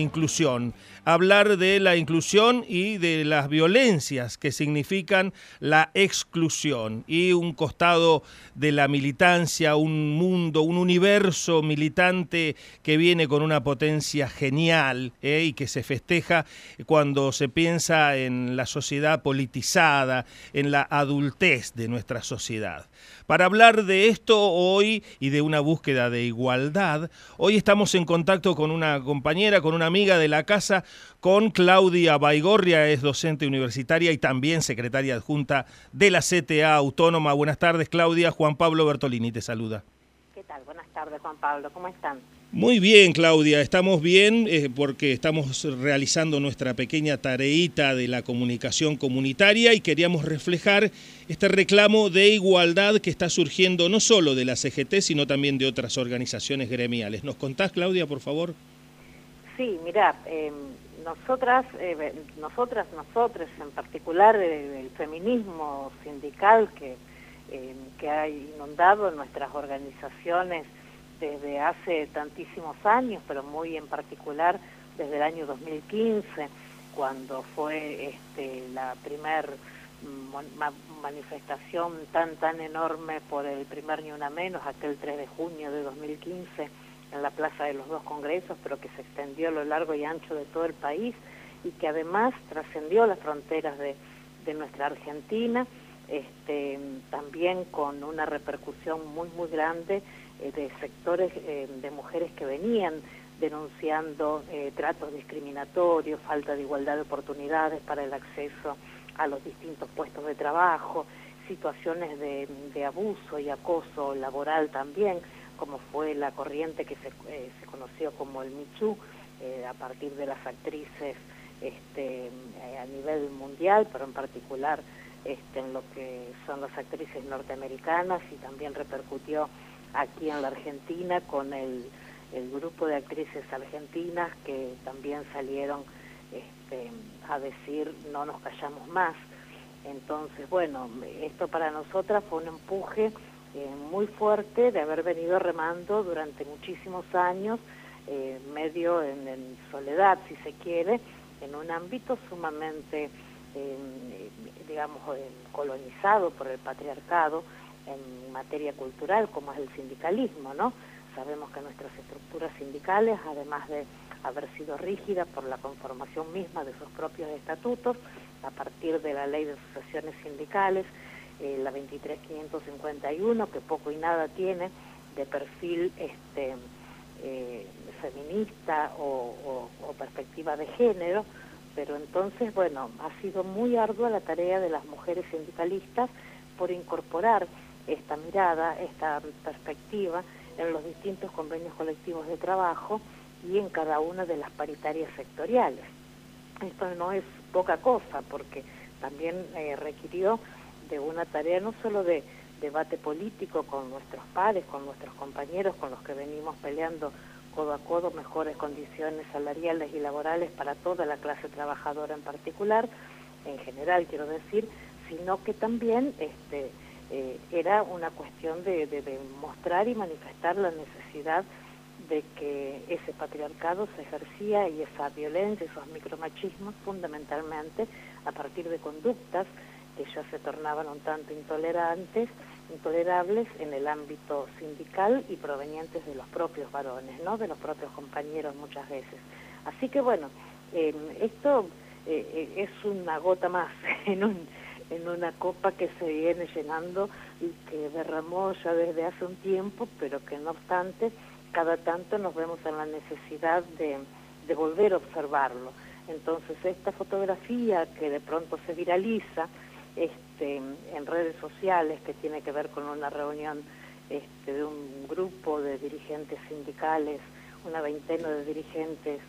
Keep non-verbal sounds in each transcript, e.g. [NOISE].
inclusión, hablar de la inclusión y de las violencias que significan la exclusión y un costado de la militancia, un mundo, un universo militante que viene con una potencia genial ¿eh? y que se festeja cuando se piensa en la sociedad politizada, en la adultez de nuestra sociedad. Para hablar de esto hoy y de una búsqueda de igualdad, hoy estamos en contacto con una compañera, con una amiga de la casa, con Claudia Baigorria, es docente universitaria y también secretaria adjunta de la CTA Autónoma. Buenas tardes, Claudia. Juan Pablo Bertolini te saluda. ¿Qué tal? Buenas tardes, Juan Pablo. ¿Cómo están? Muy bien, Claudia, estamos bien eh, porque estamos realizando nuestra pequeña tareita de la comunicación comunitaria y queríamos reflejar este reclamo de igualdad que está surgiendo no solo de la CGT, sino también de otras organizaciones gremiales. ¿Nos contás, Claudia, por favor? Sí, mira, em, nosotras, eh, nosotras, en particular, eh, el feminismo sindical que, em, que ha inundado nuestras organizaciones, desde hace tantísimos años, pero muy en particular desde el año 2015, cuando fue este, la primer manifestación tan tan enorme por el primer Ni Una Menos, aquel 3 de junio de 2015, en la Plaza de los Dos Congresos, pero que se extendió a lo largo y ancho de todo el país y que además trascendió las fronteras de nuestra Argentina, este, también con una repercusión muy muy grande eh, de sectores eh, de mujeres que venían denunciando eh, tratos discriminatorios, falta de igualdad de oportunidades para el acceso a los distintos puestos de trabajo, situaciones de, abuso y acoso laboral también, como fue la corriente que se, se conoció como el Michu, a partir de las actrices este, a nivel mundial, pero en particular este, en lo que son las actrices norteamericanas y también repercutió aquí en la Argentina con el, grupo de actrices argentinas que también salieron este, a decir no nos callamos más. Entonces, bueno, esto para nosotras fue un empuje eh, muy fuerte de haber venido remando durante muchísimos años, eh, medio en, soledad, si se quiere, en un ámbito sumamente, eh, digamos, colonizado por el patriarcado, en materia cultural como es el sindicalismo, ¿no? Sabemos que nuestras estructuras sindicales, además de haber sido rígidas por la conformación misma de sus propios estatutos, a partir de la ley de asociaciones sindicales, eh, la 23551, que poco y nada tiene de perfil este, eh, feminista o, o perspectiva de género, pero entonces, bueno, ha sido muy ardua la tarea de las mujeres sindicalistas por incorporar esta mirada, esta perspectiva en los distintos convenios colectivos de trabajo y en cada una de las paritarias sectoriales. Esto no es poca cosa porque también eh, requirió de una tarea no solo de debate político con nuestros pares, con nuestros compañeros, con los que venimos peleando codo a codo mejores condiciones salariales y laborales para toda la clase trabajadora en particular, en general quiero decir, sino que también este, eh, era una cuestión de, mostrar y manifestar la necesidad de que ese patriarcado se ejercía y esa violencia, esos micromachismos fundamentalmente a partir de conductas que ya se tornaban un tanto intolerantes, intolerables en el ámbito sindical y provenientes de los propios varones, ¿no? de los propios compañeros muchas veces. Así que bueno, eh, esto eh, es una gota más [LAUGHS] en un en una copa que se viene llenando y que derramó ya desde hace un tiempo, pero que no obstante, cada tanto nos vemos en la necesidad de, de volver a observarlo. Entonces, esta fotografía que de pronto se viraliza este, en redes sociales, que tiene que ver con una reunión este, de un grupo de dirigentes sindicales, una veintena de dirigentes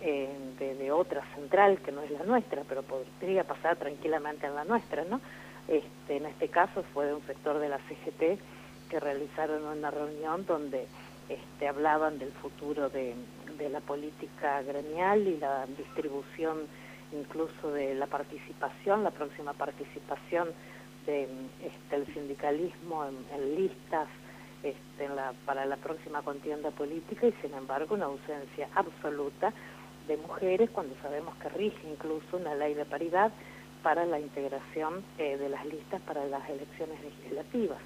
eh, de, otra central que no es la nuestra, pero podría pasar tranquilamente en la nuestra, ¿no? Este, en este caso fue de un sector de la CGT que realizaron una reunión donde este, hablaban del futuro de, de la política gremial y la distribución incluso de la participación, la próxima participación de este, sindicalismo en, listas este, en la, para la próxima contienda política y sin embargo una ausencia absoluta de mujeres cuando sabemos que rige incluso una ley de paridad para la integración eh, de las listas para las elecciones legislativas.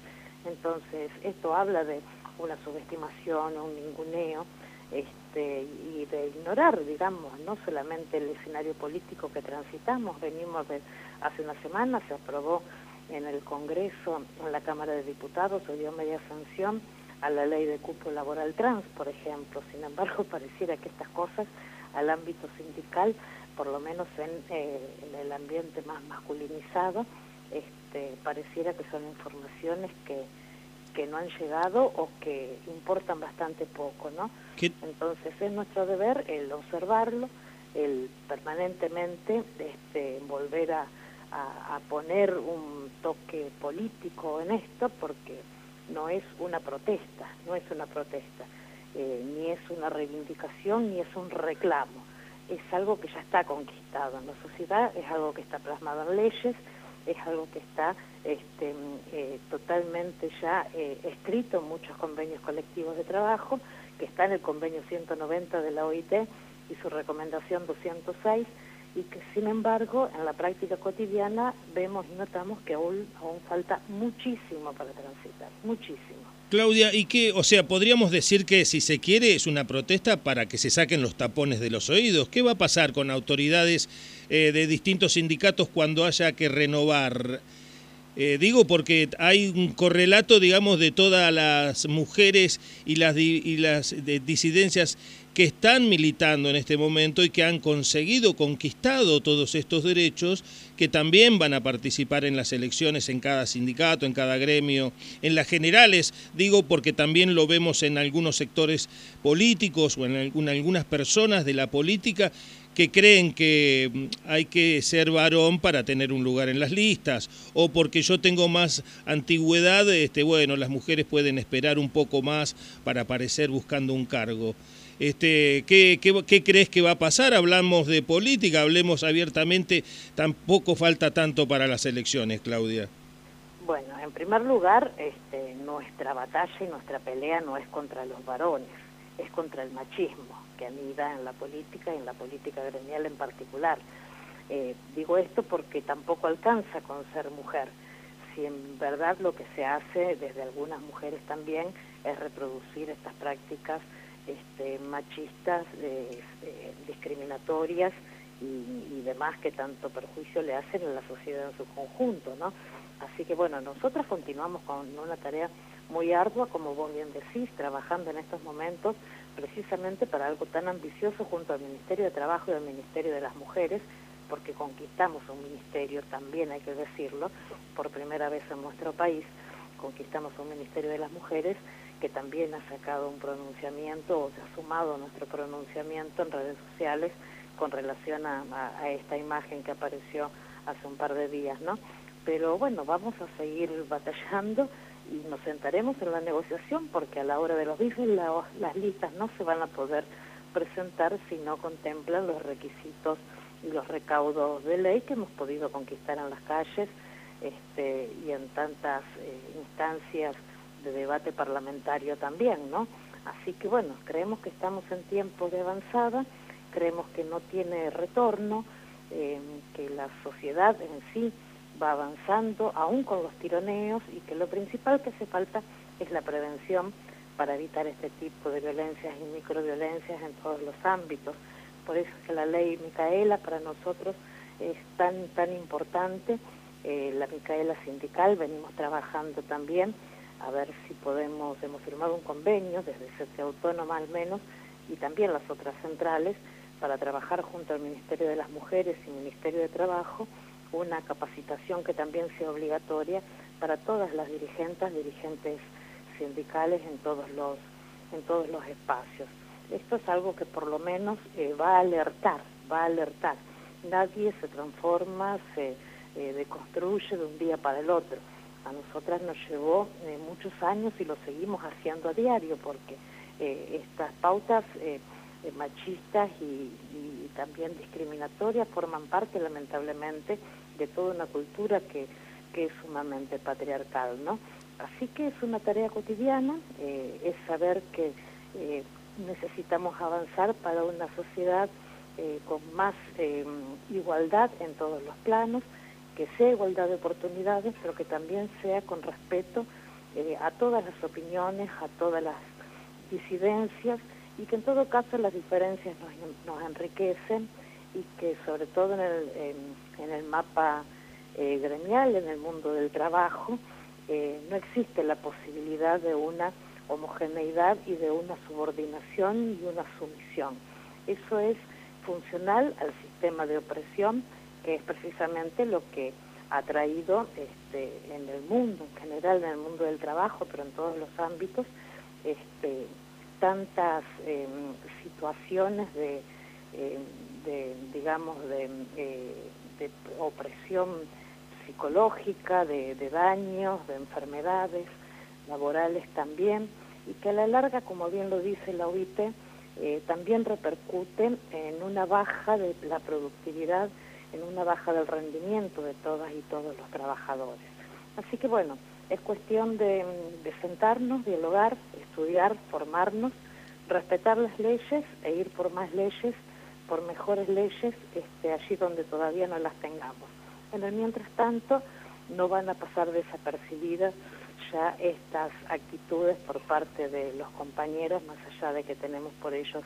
Entonces, esto habla de una subestimación, un ninguneo, este, y de ignorar, digamos, no solamente el escenario político que transitamos, venimos de hace una semana, se aprobó en el Congreso, en la Cámara de Diputados, se dio media sanción a la ley de cupo laboral trans, por ejemplo. Sin embargo, [LAUGHS] pareciera que estas cosas al ámbito sindical, por lo menos en, eh, el ambiente más masculinizado, este, pareciera que son informaciones que, que no han llegado o que importan bastante poco, ¿no? Entonces es nuestro deber el observarlo, el permanentemente este, volver a, a, poner un toque político en esto, porque no es una protesta, no es una protesta, eh, ni es una reivindicación, ni es un reclamo. Es algo que ya está conquistado en la sociedad, es algo que está plasmado en leyes, es algo que está este, eh, totalmente ya eh, escrito en muchos convenios colectivos de trabajo, que está en el convenio 190 de la OIT y su recomendación 206, y que sin embargo en la práctica cotidiana vemos y notamos que aún, aún falta muchísimo para transitar, muchísimo. Claudia, ¿y qué? O sea, podríamos decir que si se quiere es una protesta para que se saquen los tapones de los oídos. ¿Qué va a pasar con autoridades eh, de distintos sindicatos cuando haya que renovar? Eh, digo porque hay un correlato, digamos, de todas las mujeres y las, y las disidencias que están militando en este momento y que han conseguido, conquistado todos estos derechos, que también van a participar en las elecciones en cada sindicato, en cada gremio, en las generales, digo porque también lo vemos en algunos sectores políticos o en algunas personas de la política que creen que mm, hay que ser varón para tener un lugar en las listas, o porque yo tengo más antigüedad, este, bueno, las mujeres pueden esperar un poco más para aparecer buscando un cargo. Este, ¿qué, qué, crees que va a pasar? Hablamos de política, hablemos abiertamente, tampoco falta tanto para las elecciones, Claudia. Bueno, en primer lugar, este, nuestra batalla y nuestra pelea no es contra los varones, es contra el machismo que anida en la política y en la política gremial en particular. Eh, digo esto porque tampoco alcanza con ser mujer. Si en verdad lo que se hace desde algunas mujeres también es reproducir estas prácticas este, machistas, discriminatorias y, y, demás que tanto perjuicio le hacen a la sociedad en su conjunto, ¿no? Así que bueno, nosotras continuamos con una tarea muy ardua, como vos bien decís, trabajando en estos momentos precisamente para algo tan ambicioso junto al Ministerio de Trabajo y al Ministerio de las Mujeres, porque conquistamos un ministerio, también hay que decirlo, por primera vez en nuestro país, conquistamos un Ministerio de las Mujeres que también ha sacado un pronunciamiento o se ha sumado nuestro pronunciamiento en redes sociales con relación a, a esta imagen que apareció hace un par de días, ¿no? Pero bueno, vamos a seguir batallando y nos sentaremos en la negociación porque a la hora de los bifes las listas no se van a poder presentar si no contemplan los requisitos y los recaudos de ley que hemos podido conquistar en las calles este, y en tantas eh, instancias de debate parlamentario también, ¿no? Así que bueno, creemos que estamos en tiempo de avanzada, creemos que no tiene retorno, eh, que la sociedad en sí va avanzando aún con los tironeos y que lo principal que hace falta es la prevención para evitar este tipo de violencias y microviolencias en todos los ámbitos. Por eso es que la ley Micaela para nosotros es tan, tan importante. Eh, la Micaela sindical venimos trabajando también a ver si podemos, hemos firmado un convenio desde CETE Autónoma al menos y también las otras centrales para trabajar junto al Ministerio de las Mujeres y Ministerio de Trabajo una capacitación que también sea obligatoria para todas las dirigentes, dirigentes sindicales en todos los, en todos los espacios. Esto es algo que por lo menos eh, va a alertar, va a alertar. Nadie se transforma, se eh, deconstruye de un día para el otro. A nosotras nos llevó eh, muchos años y lo seguimos haciendo a diario porque estas pautas machistas y, también discriminatorias forman parte lamentablemente de toda una cultura que, que es sumamente patriarcal, ¿no? Así que es una tarea cotidiana, eh, es saber que eh, necesitamos avanzar para una sociedad eh, con más em, igualdad en todos los planos, que sea igualdad de oportunidades, pero que también sea con respeto eh, a todas las opiniones, a todas las disidencias y que en todo caso las diferencias nos, enriquecen y que sobre todo en el, en, el mapa eh, gremial, en el mundo del trabajo, eh, no existe la posibilidad de una homogeneidad y de una subordinación y una sumisión. Eso es funcional al sistema de opresión, que es precisamente lo que ha traído este, en el mundo, en general en el mundo del trabajo, pero en todos los ámbitos, este, tantas em, situaciones de, em, digamos, eh, de, opresión psicológica, de, daños, de enfermedades laborales también, y que a la larga, como bien lo dice la OIT, eh, también repercuten en una baja de la productividad en una baja del rendimiento de todas y todos los trabajadores. Así que bueno, es cuestión de, sentarnos, dialogar, estudiar, formarnos, respetar las leyes e ir por más leyes, por mejores leyes, este, allí donde todavía no las tengamos. En mientras tanto, no van a pasar desapercibidas ya estas actitudes por parte de los compañeros, más allá de que tenemos por ellos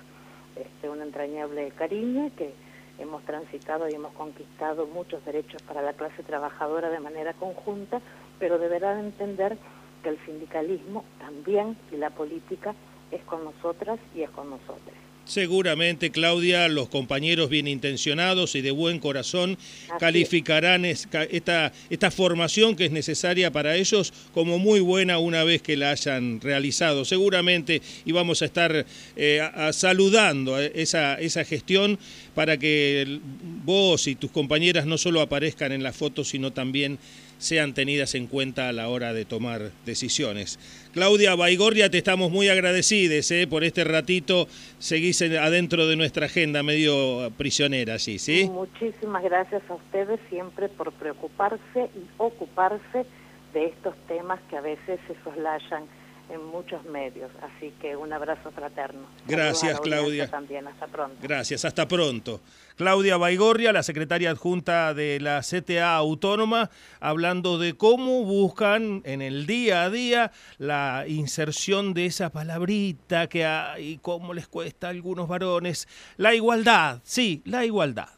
este, un entrañable cariño que hemos transitado y hemos conquistado muchos derechos para la clase trabajadora de manera conjunta, pero deberán entender que el sindicalismo también y la política es con nosotras y es con nosotros. Seguramente, Claudia, los compañeros bien intencionados y de buen corazón calificarán esta, esta formación que es necesaria para ellos como muy buena una vez que la hayan realizado. Seguramente y vamos a estar eh, saludando esa, esa gestión para que vos y tus compañeras no solo aparezcan en la foto, sino también sean tenidas en cuenta a la hora de tomar decisiones. Claudia Baigorria, te estamos muy agradecidos eh, por este ratito. Seguís adentro de nuestra agenda medio prisionera allí, ¿sí? Muchísimas gracias a ustedes siempre por preocuparse y ocuparse de estos temas que a veces se soslayan en muchos medios. Así que un abrazo fraterno. Gracias, Claudia. También, hasta pronto. Gracias, hasta pronto. Claudia Baigorria, la secretaria adjunta de la CTA Autónoma, hablando de cómo buscan en el día a día la inserción de esa palabrita que hay, cómo les cuesta a algunos varones. La igualdad, sí, la igualdad.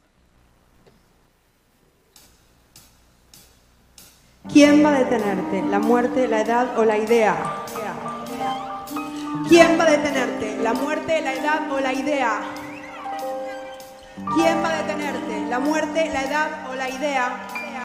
¿Quién va a detenerte? ¿La muerte, la edad o la idea? ¿Quién va a detenerte? ¿La muerte, la edad o la idea? ¿Quién va a detenerte? ¿La muerte, la edad o la idea?